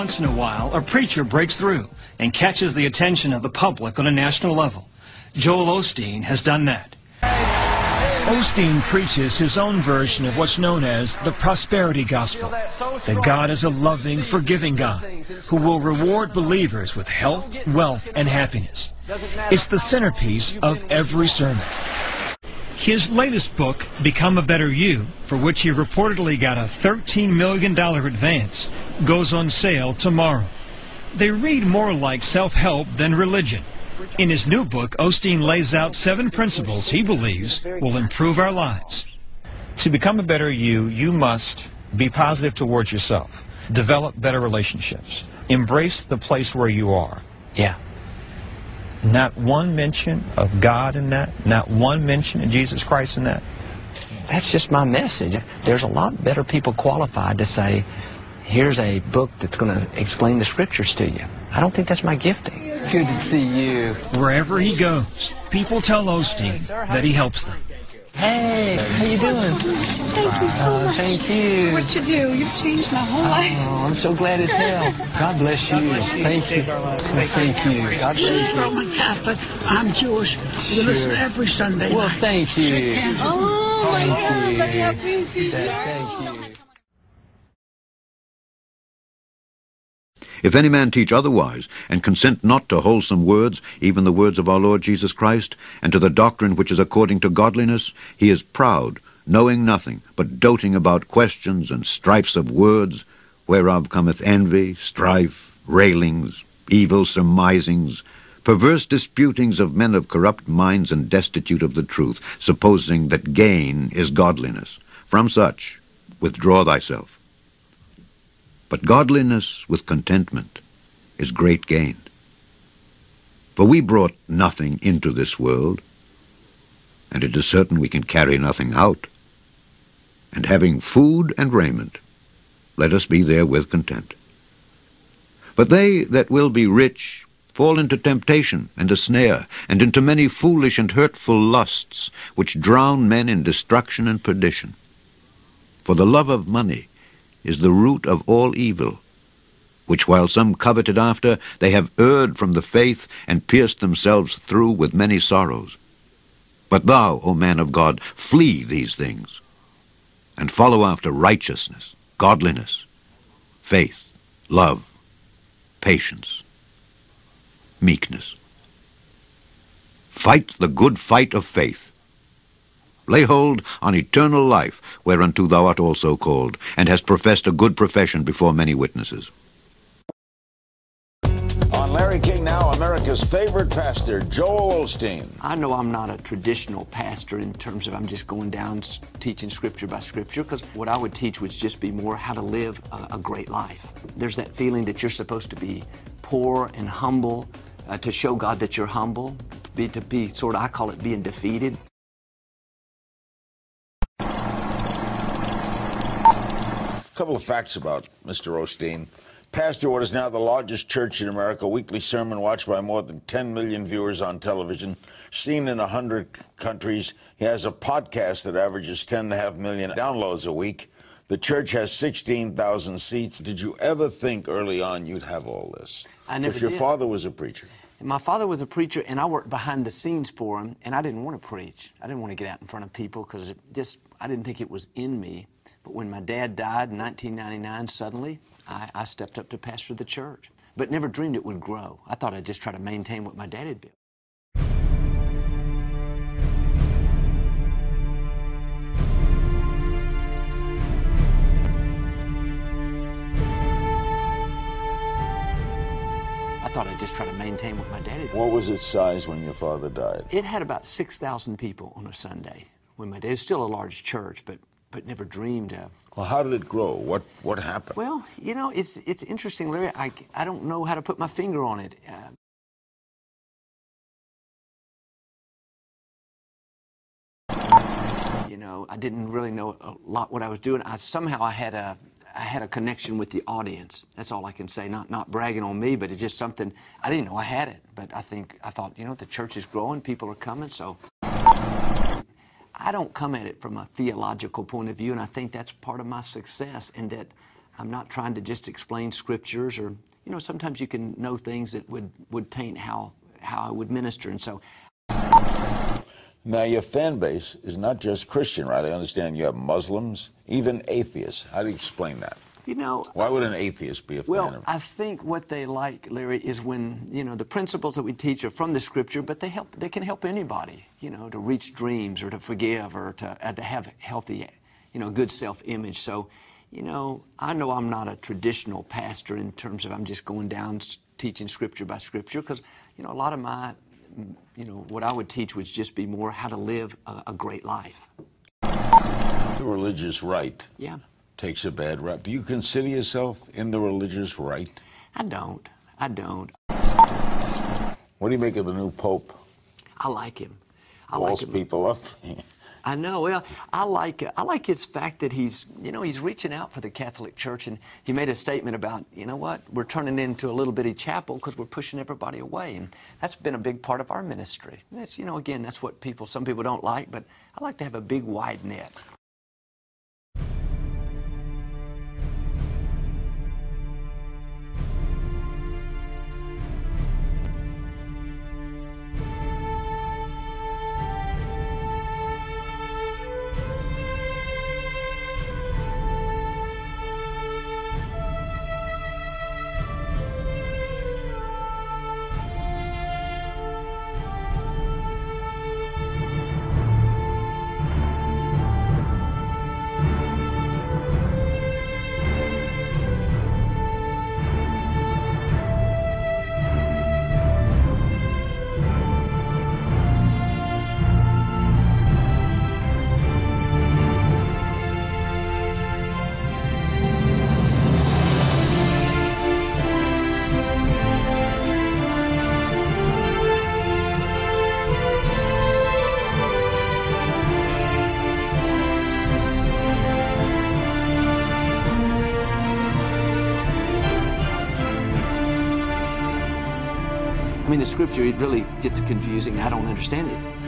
once in a while, a preacher breaks through and catches the attention of the public on a national level. Joel Osteen has done that. Osteen preaches his own version of what's known as the prosperity gospel. That God is a loving, forgiving God who will reward believers with health, wealth, and happiness. It's the centerpiece of every sermon. His latest book, Become a Better You, for which he reportedly got a $13 million advance, goes on sale tomorrow. They read more like self-help than religion. In his new book, Osteen lays out seven principles he believes will improve our lives. To become a better you, you must be positive towards yourself, develop better relationships, embrace the place where you are. Yeah. Not one mention of God in that, not one mention of Jesus Christ in that. That's just my message. There's a lot better people qualified to say, here's a book that's going to explain the scriptures to you. I don't think that's my gifting. Good to see you. Wherever he goes, people tell Osteen that he helps them. Hey, how you doing? Thank you so Uh, much. thank you. What you do, you've changed my whole life. Oh, I'm so glad as hell. God bless you. Thank you. Thank you. God bless you. I'm Catholic. I'm Jewish. We listen every Sunday Well, night. thank you. Oh my Thank God, you. let me you, Thank you. If any man teach otherwise, and consent not to wholesome words, even the words of our Lord Jesus Christ, and to the doctrine which is according to godliness, he is proud, knowing nothing, but doting about questions and strifes of words, whereof cometh envy, strife, railings, evil surmisings, perverse disputings of men of corrupt minds and destitute of the truth, supposing that gain is godliness. From such withdraw thyself. But godliness with contentment is great gain. For we brought nothing into this world, and it is certain we can carry nothing out. And having food and raiment, let us be therewith content. But they that will be rich fall into temptation and a snare, and into many foolish and hurtful lusts, which drown men in destruction and perdition. For the love of money is the root of all evil, which while some coveted after, they have erred from the faith and pierced themselves through with many sorrows. But thou, O man of God, flee these things, and follow after righteousness, godliness, faith, love, patience, meekness. Fight the good fight of faith. Lay hold on eternal life, whereunto thou art also called, and hast professed a good profession before many witnesses. On Larry King Now, America's favorite pastor, Joel Osteen. I know I'm not a traditional pastor in terms of I'm just going down teaching scripture by scripture, because what I would teach would just be more how to live a, a great life. There's that feeling that you're supposed to be poor and humble, uh, to show God that you're humble, be to be sort of I call it being defeated. Couple of facts about Mr. Osteen. Pastor what is now the largest church in America, weekly sermon watched by more than 10 million viewers on television, seen in 100 countries. He has a podcast that averages 10.5 million downloads a week. The church has 16,000 seats. Did you ever think early on you'd have all this? I never Because your did. father was a preacher. My father was a preacher, and I worked behind the scenes for him, and I didn't want to preach. I didn't want to get out in front of people because just I didn't think it was in me. But when my dad died in 1999, suddenly I, I stepped up to pastor the church, but never dreamed it would grow. I thought I'd just try to maintain what my dad had built. I thought I'd just try to maintain what my dad had built. What was its size when your father died? It had about 6,000 people on a Sunday. When my dad, it's still a large church, but, but never dreamed of. Well, how did it grow? What, what happened? Well, you know, it's, it's interesting, Larry. I, I don't know how to put my finger on it. Uh, you know, I didn't really know a lot what I was doing. I, somehow I had a, I had a connection with the audience. That's all I can say. Not, not bragging on me, but it's just something, I didn't know I had it. But I think, I thought, you know, the church is growing, people are coming, so. I don't come at it from a theological point of view, and I think that's part of my success in that I'm not trying to just explain scriptures or, you know, sometimes you can know things that would, would taint how, how I would minister. And so Now, your fan base is not just Christian, right? I understand you have Muslims, even atheists. How do you explain that? You know, Why would an atheist be a fan well, of? I think what they like, Larry, is when you know the principles that we teach are from the Scripture, but they help. They can help anybody, you know, to reach dreams or to forgive or to uh, to have healthy, you know, good self-image. So, you know, I know I'm not a traditional pastor in terms of I'm just going down teaching Scripture by Scripture, because you know a lot of my, you know, what I would teach would just be more how to live a, a great life. The religious right Yeah, takes a bad rap. Do you consider yourself in the religious right? I don't. I don't. What do you make of the new pope? I like him. I Calls like him. people up. I know. Well, I like I like his fact that he's you know he's reaching out for the Catholic Church, and he made a statement about you know what we're turning into a little bitty chapel because we're pushing everybody away, and that's been a big part of our ministry. That's you know again that's what people some people don't like, but I like to have a big wide net. The scripture, it really gets confusing. I don't understand it.